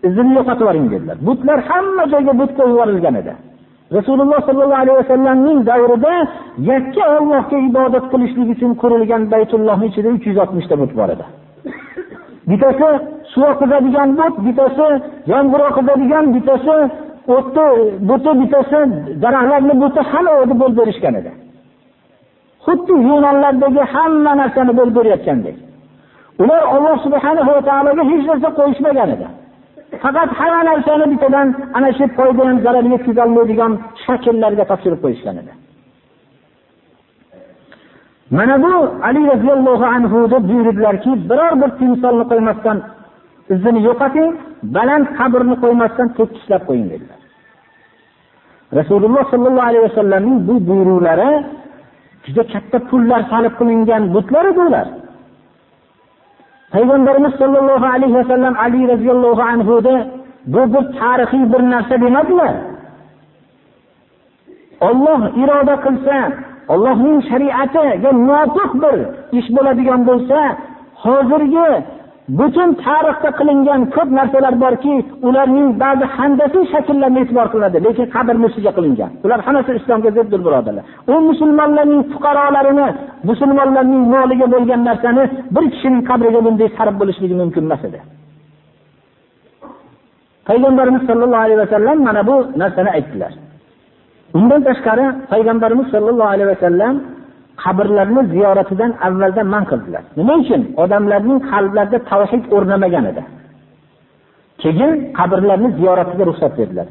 izini yo'qotib yuboring dedilar. Butlar hamma joyga but qo'yib yuborilgan edi. Rasululloh sollallohu alayhi vasallamning davrida yakka Allohga ibodat qilishlik uchun qurilgan Baytullohning ichida 360 ta but bor edi. Bittasi suv oqizadigan but, bittasi yomg'ir oqizadigan, bittasi o'tni buti bitasi daraxtlarni buti hamma o'tni bo'lib berishgan edi xuddi yunonlardagi hamma narsani bo'lib berayotgandek ular olloh subhanahu va taologa hech narsa qo'yishmagan edi faqat hamma narsani bittadan ana shu foyda ham zarar yetkazolmaydigan shakllarga topshirib qo'yishgan edi. Mana bu ali roziyallohu anhu deb buyurdilarki biror bir timsolni qo'ymasdan izini yo'qoting baland qabrni qo'ymasdan tekislab qo'ying dedilar. Rasululloh sollallohu alayhi vasallamning bu buyruqlari juda katta pullar sarf qilingan butlar edi ular. Payg'ambarimiz sollallohu alayhi vasallam ali roziyallohu anhuni bu bir tarixiy bir narsa demadilar olloh iroda qilsa ollohning shariatiga muvofiq bir ish bo'ladigan bo'lsa hozirgi butun tarixda qilingan ko'p narsalar borki ularning ba'zi handasiy shakllarni e'tibor qilinadi lekin qabrni ustiga qilingan. Ular hammasi islomga ziddir birodarlar. U musulmonlarning fuqarolarini musulmonlarning moliga bo'lgan narsani bir kishining qabriga bunday sarf bo'lishligi mumkin emas edi. Payg'ambarimiz sollallohu alayhi vasallam mana bu narsani aytdilar. Undan tashqari payg'ambarimiz sollallohu alayhi vasallam qabrlarni ziyoratidan avvaldan man qildilar. Nima uchun? Odamlarning qalblarida tavhid o'rnamagan edi. Keyin qabrlarni ziyoratiga ruxsat berdilar.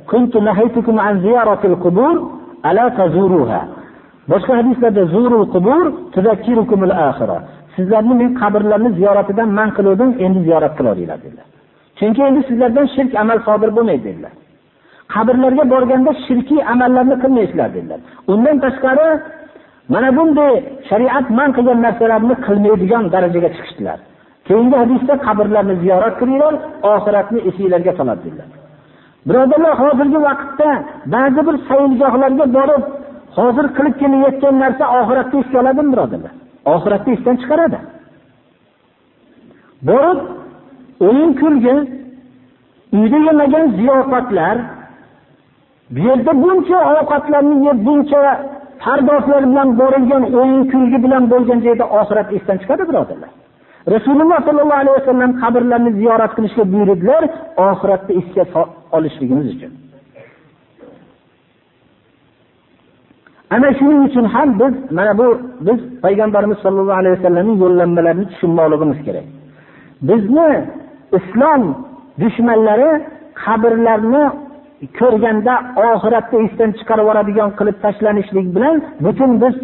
Boshqa hadislarda zurul qubur sizlarni men qabrlarni ziyoratidan man qiluvdim endi ziyorat qilaveringlar dedilar. Chunki endi sizlardan shirk amal sodir bo'lmaydi dedilar. Qabrlarga borganda shirkiy amallarni qilmaysizlar dedilar. Undan tashqari mana bunday shariat man qilgan narsalarni qilmaydigan darajaga chiqishdilar. Keyingi hadisda qabrlarni ziyorat qilinglar oxiratni esinglarga soladi dedilar birodarlar hozirgi vaqtda ba'zi bir sayilgohlarga borib hozir qilib kelayotgan narsa oxiratda esga oladimi birodarlar? Oxiratni esdan chiqaradi. Borib o'yin kulgi uyda yemagan ziyofatlar bu yerda buncha ovqatlarni yeb buncha pardoshlar bilan borilgan o'yin kulgi bilan bo'lgan joyda oxirat esdan chiqadi birodarlar. Rasululloh sollallohu alayhi vasallam qabrlarni ziyorat qilishga buyurdilar oxiratda esga olishligimiz uchun. Ana shuning uchun ham biz mana bu biz payg'ambarimiz sollallohu alayhi vasallamning yo'llanmalarini tushunmoqligimiz kerak. Bizni islom dushmanlari qabrlarni ko'rganda oxiratda esdan chiqarib yuboradigan qilib tashlanishlik bilan butun biz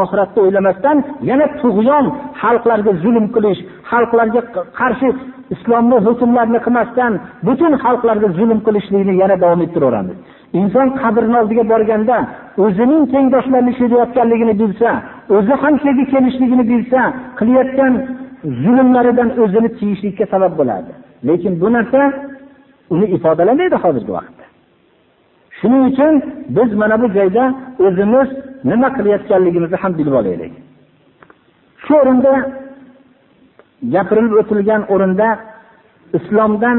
oxiratni o'ylamasdan yana tug'yon xalqlarga zulm qilish xalqlarga qarshi islomni hukmlarini qilmasdan butun xalqlarga zulm qilishlikni yana davom ettiraveramiz. Inson qabrni oldiga borganda o'zining tengdoshlarini ishlayotganligini bilsa o'zi ham shu yerga kelishligini bilsa qilayotgan zulmlaridan o'zini tiyishlikka sabab bo'ladi. Lekin bu narsa uni ifodalamaydi hozirgi vaqtda. Shuning uchun biz mana bu joyda o'zimiz nima qilayotganligimizni ham bilib olaylik. Shu o'rinda gapirilib o'tilgan o'rinda islomdan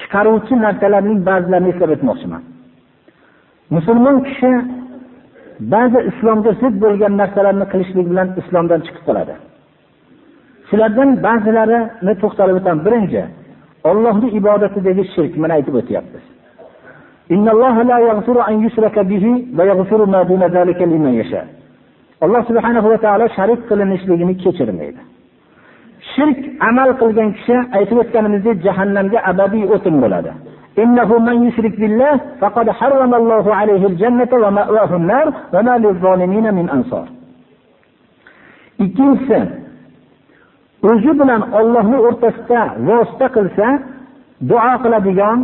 chiqaruvchi narsalarning ba'zilarini eslab o'tmoqchiman. Musulmon kishi ba'zi islomga zid bo'lgan narsalarni qilishlik bilan islomdan chiqib qoladi. Shulardan ba'zilarini to'xtalib o'tam. birinchi ollohni ibodatidagi shirk mana aytib o'tyapmiz. alloh subhanahu va taolo sharik qilinishligini kechirmaydi shirk amal qilgan kishi aytib o'tganimizdek jahannamga abadiy o'tin bo'ladi إنه من يشرك بالله فقد حرم الله عليه الجنة ومأواه النار وما للظالمين من أنصار ikkinchisi o'zi bilan ollohni o'rtasida vosita qilsa duo qiladigan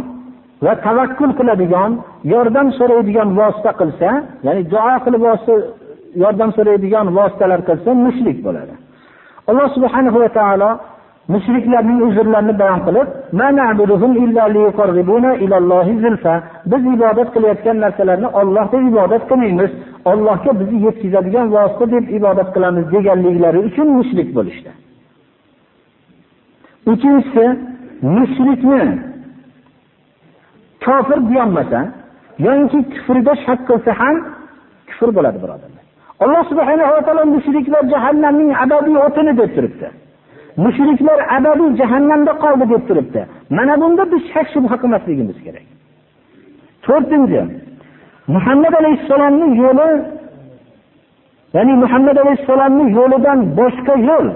va tavakkul qiladigan yordam so'raydigan vosita qilsa ya'ni duo qilib yordam so'raydigan vositalar qilsa mushrik bo'ladi. Alloh subhanahu va taolo mushriklarning uzrlarini bayon qilib biz ibodat qilayotgan narsalarni Allohga ibodat qilmaymiz. Ollohga bizni yetkazadigan vosita deb ibodat qilamiz deganliklari uchun mushrik bo'lishdi. Uchinchisi mushrikni kofir deyolmasa yoki kufrida shak qilsa ham kufr bo'ladi birodarlar alloh subhanahu va taolo mushriklar jahannamning abadiy o'tini deb turibdi. Mushriklar abadiy jahannamda qoldi deb turibdi. Mana bunda biz shak shubha qilmasligimiz kerak. To'rtinchi muhammad alayhissalomni yo'li ya'ni muhammad alayhissalomni yo'lidan boshqa yo'l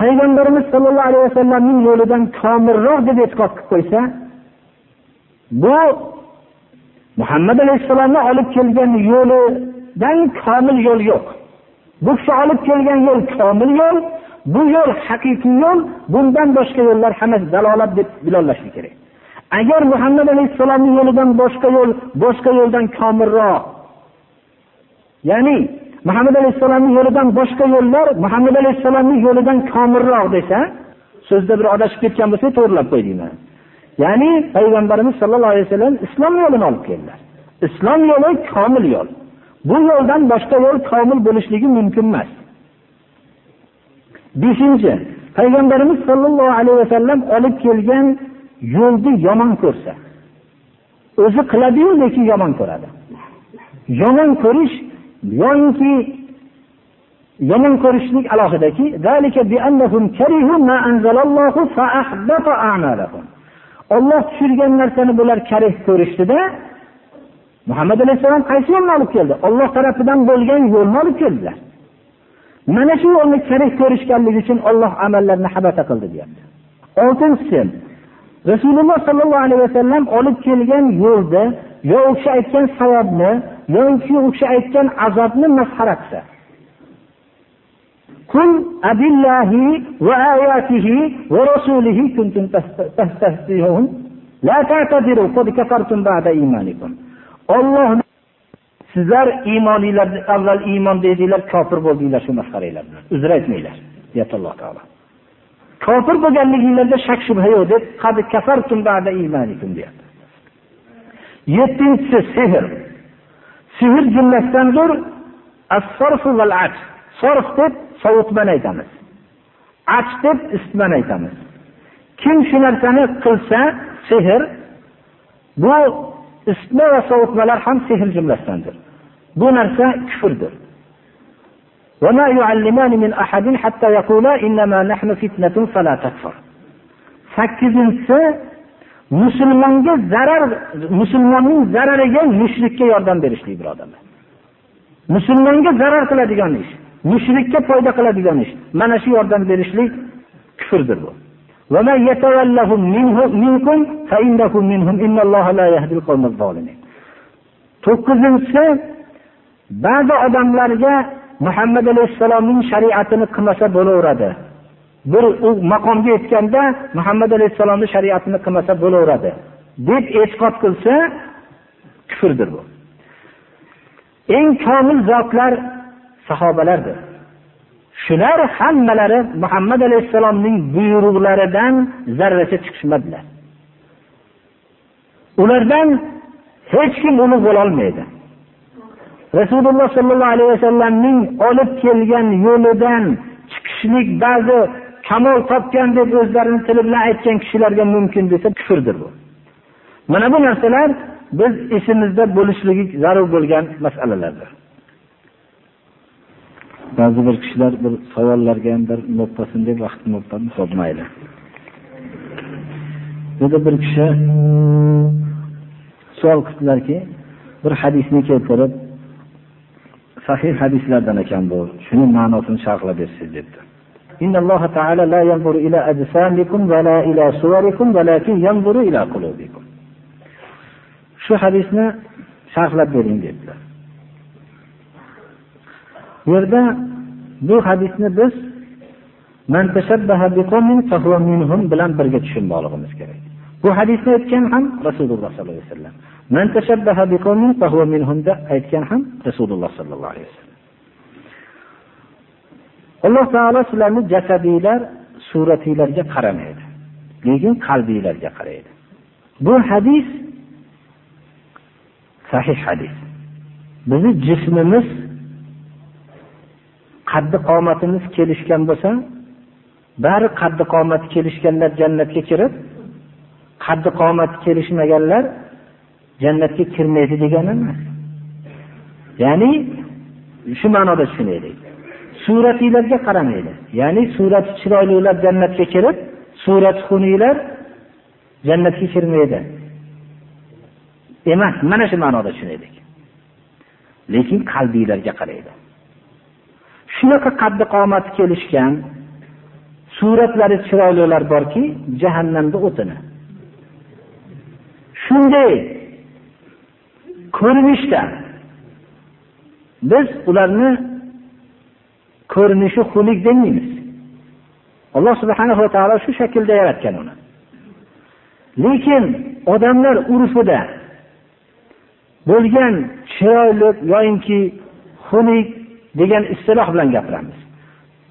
payg'ambarimiz sollallohu alayhi vasallamning yo'lidan komilroq deb e'tiqod qilib qo'ysa bu muhammad alayhissalomni olib kelgan yo'lidan komil yo'l yo'q. Bu kishi olib kelgan yo'l komil yo'l bu yo'l haqiqiy yo'l bundan boshqa yo'llar hammasi dalolat deb bilolashlik kerak. Agar muhammad alayhissalomni yo'lidan boshqa yo'l boshqa yo'ldan komilroq ya'ni muhammad alayhissalomni yo'lidan boshqa yo'llar muhammad alayhissalomni yo'lidan komilroq desa so'zda bir adashib ketgan bo'lsa to'g'irlab qo'y deyman ya'ni payg'ambarimiz sollallohu alayhi vasallam islom yo'lini olib keldilar. Islom yo'li komil yo'l. Bu yo'ldan boshqa yo'l komil bo'lishligi mumkin emas. Beshinchi payg'ambarimiz sollallohu alayhi vasallam olib kelgan yo'lni yomon ko'rsa o'zi qiladiyu lekin yomon ko'radi. Yomon ko'rish yoinki yomon ko'rishlik alohidaki olloh tushirgan narsani bular karih ko'rishdida muhammad alayhissalom qaysi yo'lni olib keldi? Olloh tarafidan bo'lgan yo'lni olib keldilar. Mana shu yo'lni karih ko'rishganligi uchun olloh amallarni habata qildi deyapti. Oltinchisi rasululloh sollallohu alayhi vasallam olib kelgan yo'lda yo u kishi aytgan savobni yoki u kishi aytgan azobni masxara qilsa قل أبالله وآياته ورسوله كنتم تستهزئون لا تعتذروا قد كفرتم بعد إيمانكم olloh sizlar iymoninglar avval iymon dedinglar kofir bo'ldinglar shu masxaranglar bilan uzr aytmanglar deyapti alloh taolo kofir bo'lganliginglarda shak shubha yo'q deb deyapti yettinchisi sehr sehr jumlasidandir sorf deb sovutmani aytamiz ach deb isitmani aytamiz kim shu narsani qilsa sehr bu isitma va sovutmalar ham sehr jumlasidandir bu narsa kufrdir وما يعلمان من أحد حتى يقولا إنما نحن فتنة فلا تكفر sakkizinchisi musulmonga zarar musulmonning zarariga mushrikka yordam berishlik birodarlar musulmonga zarar qiladigan ish Mushrikka foyda qiladigan ish. Mana shu yordam berishlik kufrdir bu. To'qqizinchisi ba'zi odamlarga muhammad alayhissalomning shariatini qilmasa bo'laveradi. Bir u maqomga yetganda muhammad alayhissalomni shariatini qilmasa bo'laveradi. Deb e'tiqod qilsa kufrdir bu. Eng komil zotlar sahobalardir. Shular hammalari muhammad alayhissalomning buyruqlaridan zarracha chiqishmadilar. Ulardan hech kim ulug' bo'lolmaydi. Rasululloh sollallohu alayhi vasallamning olib kelgan yo'lidan chiqishlik ba'zi kamol topgan deb o'zlarini tili bilan aytgan kishilarga mumkin desa kufrdir bu. Mana bu narsalar biz esimizda bo'lishligi zarur bo'lgan masalalardir. ba'zi bir kishilar bir savollarga ham bir bo'lsin deb vaqtni ho'p mayli burada bir kishi savol qildilarki bir hadisni keltirib sahih hadislardan ekan bu shuni ma'nosini sharhlab bersangiz debdi إن الله تعالى لا ينظر إلى أجسامكم ولا إلى صوركم ولكن ينظر إلى قلوبكم shu hadisni sharhlab bering debdilar Bu yerda bu hadisni biz bilan birga tushunmoqligimiz kerak. Bu hadisni aytgan ham rasululloh sollallohu alayhi vasallam. Aytgan ham rasululloh sollallohu alayhi vasallam. Alloh taolo sizlarni jasadiylar suratinglarga qaramaydi lekin qalbinglarga qaraydi. Bu hadis sahih hadis. Bizni jismimiz qaddi qomatimiz kelishgan bo'lsa bari qaddi qomati kelishganlar jannatga kirib qaddi qomati kelishmaganlar jannatga kirmaydi degani emas. Ya'ni shu ma'noda tushunaylik. Suratinglarga qaramaydi ya'ni surati chiroylilar jannatga kirib surati xunuklar jannatga kirmaydi. Emas mana shu ma'noda tushunaylik. Lekin qalbiylarga qaraydi. Shunaqa qaddi qomati kelishgan suratlari chiroylilar borki jahannamda o'tini. Shunday ko'rinishda biz ularni ko'rinishi xunuk demaymiz. Alloh subhanava taolo shu shaklda yaratgan uni. Lekin odamlar urfida bo'lgan chiroyli yoyinki xunuk degan istiloh bilan gapiramiz.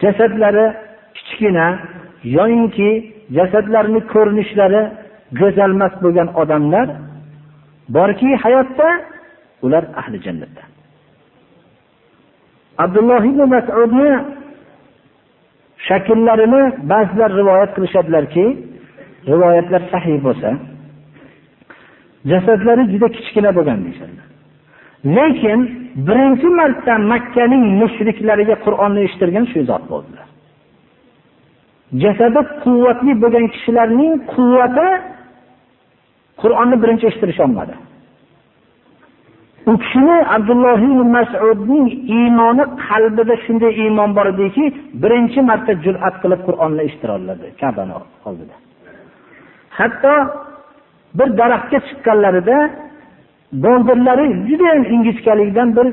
Jasadlari kichkina yoyinki jasadlarini ko'rinishlari go'zalmas bo'lgan odamlar borki hayotda ular ahli jannatda. Abdulloh ibn masudni shakllarini ba'zilar rivoyat qilishadilarki rivoyatlar sahiy bo'lsa jasadlari juda kichkina bo'lgan deyishadi lekin birinchi marta makkaning mushriklariga qur'onni eshittirgan shu zot bo'ldilar. Jasadi quvvatli bo'lgan kishilarning quvvati qur'onni birinchi eshittirisholmadi u kishini abdulloh ibn masudning iymoni qalbida shunday iymon bor ediki birinchi marta jur'at qilib qur'onni eshittira oladi kabani oldida. Hatto bir daraxtga chiqqanlarida boldirlari judayam ingichkalikdan bir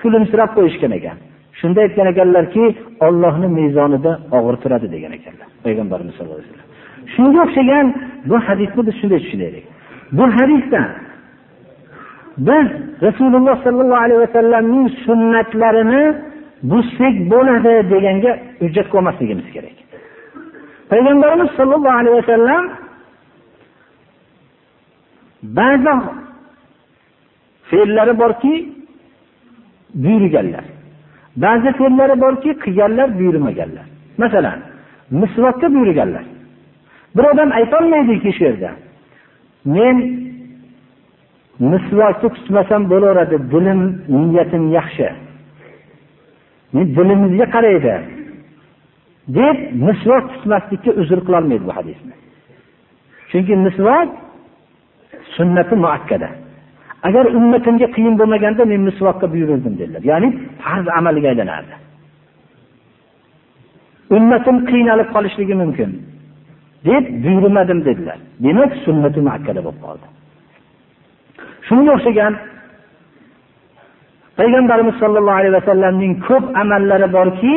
kulimsirab qo'yishgan ekan. Shunda aytgan ekanlarki ollohni mezonida og'ir turadi degan ekanlar payg'ambarimiz sallallohu alayhi vasallam. Shunga o'xshagan bu hadisni biz shunday tushunaylik. Bu hadisda biz rasululloh sollallohu alayhi vasallamning sunnatlarini buzsak bo'ladi deganga hujjat qilmasligimiz kerak. Payg'ambarimiz sollallohu alayhi vasallam ba'zi fe'llari borki buyurganlar. Ba'zi fe'llari borki qilganlar buyurmaganlar. Masalan misvokka buyurganlar. Bir odam aytolmaydiki shu yerda men misvokni tutmasam bo'laveradi dilim niyatim yaxshi. Men dilimizga qaraydi. deb misvok tutmaslikka uzr qilolmaydi bu hadisni. Chunki misvok sunnati muakkada. Agar ummatimga qiyin bo'lmaganda men misvoqqa buyurardim dedilar. Ya'ni farz amaliga aylanardi. Ummatim qiynalib qolishligi mumkin deb buyurmadim dedilar. Demak sunnati muakkada bo'lib qoldi. Shunga o'xshagan payg'ambarimiz sollallohu alayhi vasallamning ko'p amallari borki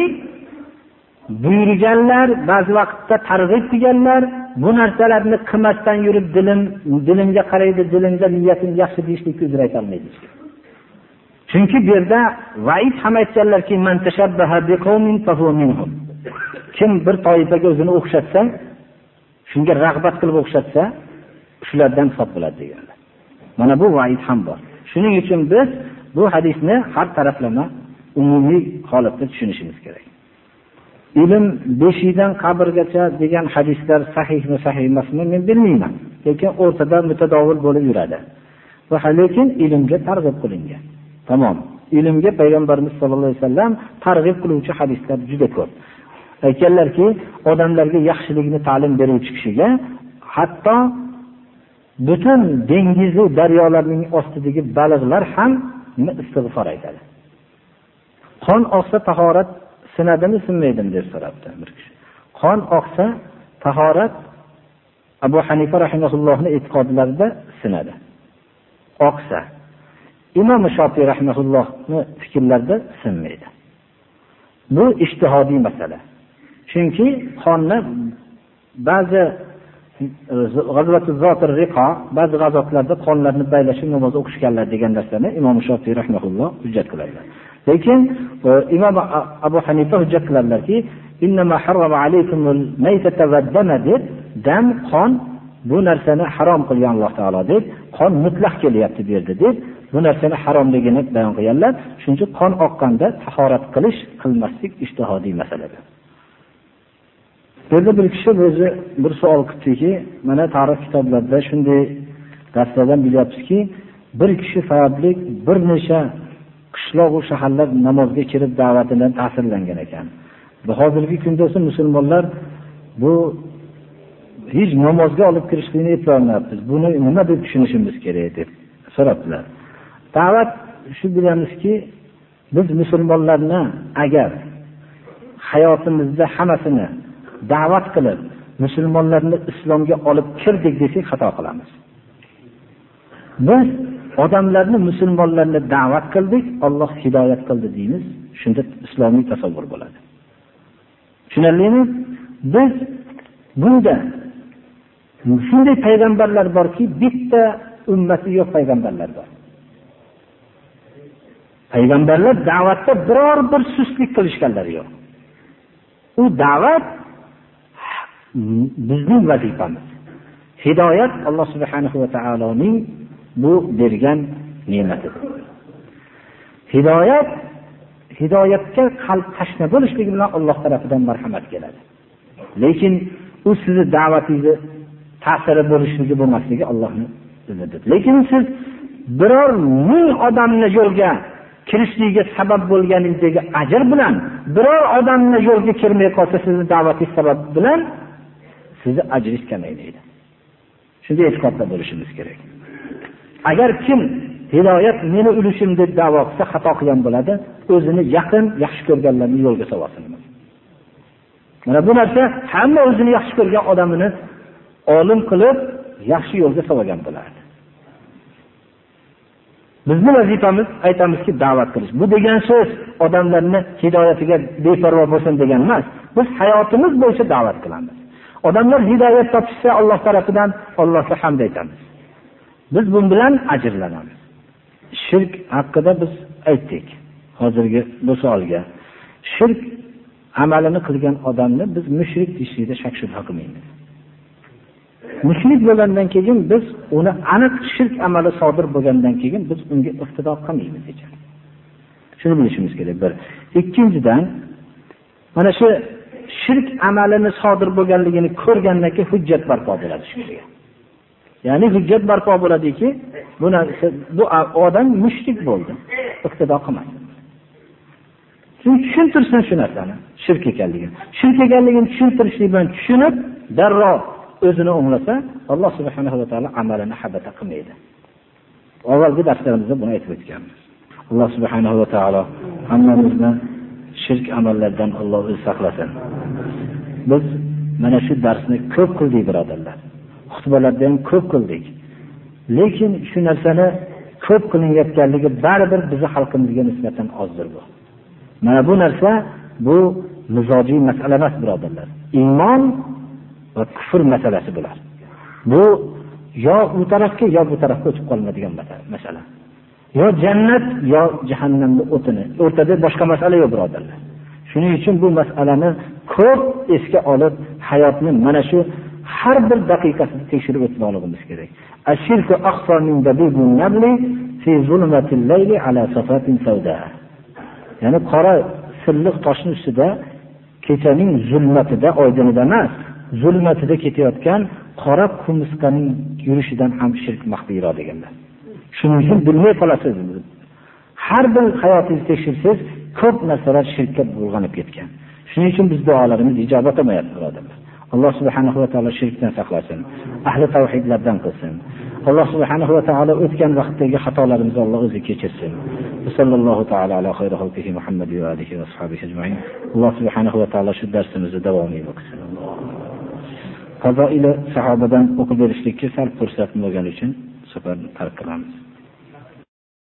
buyurganlar ba'zi vaqtda targ'ib qilganlar bu narsalarni qilmasdan yurib dilim dilimga qaraydi dilimda niyatim yaxshi deyishlikka uzr aytolmaydi. Chunki bu yerda vaid ham aytganlarki kim bir toifaga o'zini o'xshatsa shunga rag'bat qilib o'xshatsa shulardan hisob bo'ladi deganlar. Mana bu vaid ham bor. Shuning uchun biz bu hadisni har taraflama umumiy holatda tushunishimiz kerak. Ilm beshikdan qabrgacha degan hadislar sahihmi sahih emasmi men bilmayman. Lekin o'rtada mutadovil bo'lib yuradi. Lekin ilmga targ'ib qilingan. Tamom. Ilmga payg'ambarimiz sollallohu alayhi vasallam targ'ib qiluvchi hadislar juda ko'p. Aytganlarki odamlarga yaxshilikni ta'lim beruvchi kishiga hatto butun dengizu daryolarning ostidagi baliqlar ham istig'for aytadi. Qon oqsa tahorat sinadimi sinmaydimi deb so'rabdi bir kishi. Qon oqsa tahorat abu hanifa rahimaullohni e'tiqodlarida sinadi. Oqsa imom shofiy rahimaullohni fikrlarida sinmaydi. Bu ishtihodiy masala. Chunki qonni ba'zi ba'zi g'azotlarda qonlarni baylashib namoz o'qishganlar degan narsani imom shofiy rahmaulloh hujjat qiladilar lekin e, imom abu hanifa hujjat qiladilarki deb dam qon bu narsani harom qilgan alloh taolo deb qon mutlaq kelyapti bu yerda deb bu narsani haromligini bayon qilganlar. Shuning uchun qon oqqanda tahorat qilish qilmaslik ishtihodiy masaladir. Bu yerda bir kishi o'zi bir savol qilibdiki mana tarix kitoblarida shunday darslardan bilyapmizki bir kishi sababli bir necha qishloqu shaharlar namozga kirib da'vatidan ta'sirlangan ekan. Hozirgi kunda esa musulmonlar bu hech namozga olib kirishlikni eplolmayapmiz buni nima deb tushunishimiz kerak deb so'rabdilar. Da'vat shu bilamizki biz musulmonlarni agar hayotimizda hammasini da'vat qilib musulmonlarni islomga olib kirdik desak xato qilamiz. Biz odamlarni musulmonlarni da'vat qildik olloh hidoyat qildi deymiz. Shunda islomiy tasavvur bo'ladi. Tushunarlimi? Biz bunda shunday payg'ambarlar borki bitta ummati yo'q payg'ambarlar bor. Payg'ambarlar da'vatda biror bir sustlik qilishganlari yo'q. U da'vat bizning vazifamiz. Hidoyat alloh subhanahu va taoloning bu bergan ne'matidir hidoyat hidoyatga qalb tashna bo'lishligi bilan alloh tarafidan marhamat keladi. Lekin u sizni da'vatingizni ta'siri bo'lishligi bo'lmasligi allohni lekin siz biror ming odamni yo'lga kirishligiga sabab bo'lganingizdagi ajr bilan biror odamni yo'lga kirmay qolsa sizni da'vatingiz sabab bilan sizni ajringiz kamaymaydi shunday e'tiqodda bo'lishimiz kerak. Agar kim hidoyat meni ulushim deb davo qilsa xato qilgan bo'ladi o'zini yaqin yaxshi ko'rganlarni yo'lga solsin. Mana bu narsa hamma o'zini yaxshi ko'rgan odamini olim qilib yaxshi yo'lga solgan bo'lardi bizni vazifamiz aytamizki da'vat qilish. Bu degan so'z odamlarni hidoyatiga beparvo bo'lsin degan emas. Biz hayotimiz bo'yicha da'vat qilamiz. Odamlar hidoyat topishsa alloh tarafidan allohga hamd aytamiz. Biz bun bilan ajrlanamiz. Shirk haqida biz aytdik hozirgi bu savolga. Shirk amalini qilgan odamni biz mushrik deyishlikda shak shubha qilmaymiz. Mushrik bo'lgandan keyin biz uni aniq shirk amali sodir bo'lgandan keyin biz unga iqtido qilmaymiz ekan shuni bilishimiz kerak. Bir. Ikkinchidan mana shu shirk amalini sodir bo'lganligini ko'rgandan keyin hujjat barpo bo'ladi shu kishiga ya'ni hujjat barpo bo'ladiki bu narsa bu odam mushrik bo'ldi. Iqtido qilmadi tushuntirsin shu narsani shirk ekanligini. Shirk ekanligini tushuntirishlik bilan tushunib darrov o'zini o'nglasa alloh subhanahu va taolo amalini habata qilmaydi. Avvalgi darslarimizda buni aytib o'tganmiz. Alloh subhanahu va taolo hammamizni shirk amallardan alloh o'zi saqlasin. Biz mana shu darsni ko'p qildik birodarlar. Xutbalarda ham ko'p qildik. Lekin shu narsani ko'p qilinayotganligi baribir bizni xalqimizga nisbatan ozdir bu. Mana bu narsa bu mizojiy masala emas birodarlar. Iymon va kufr masalasi bular. Bu yo u tarafga yo bu tarafga o'tib qolmaydigan masala. Yo jannat yo jahannamni o'tini o'rtada boshqa masala yo'q birodarlar. Shuning uchun bu masalani ko'p esga olib hayotni mana shu har bir daqiqasini tekshirib o'tmoqligimiz kerak. Ya'ni qora silliq toshning ustida kechaning zulmatida oydinida emas zulmatida ketayotgan qora qumursqaning yurishidan ham shirk maxfiyroq deganlar shuning uchun bilmay qolasiz har bir hayotingizni tekshirsangiz ko'p narsalar shirkka bulg'anib ketgan. Shuning uchun biz duolarimiz ijobat olmayapti birodarlar. Alloh subhanahu va taolo shirkdan saqlasin ahli tavhidlardan qilsin. Alloh subhanahu va taolo o'tgan vaqtdagi xatolarimizni alloh o'zi kechirsin. Sallallohu taala ala xayri xalqihi muhammad va alihi va ashabihi ajmain. Alloh subhanahu va taolo shu darsimizni davomiy qilsin ila sahobadan o'qib berishlikka sal fursat bo'lgani uchun safar tark qilamiz.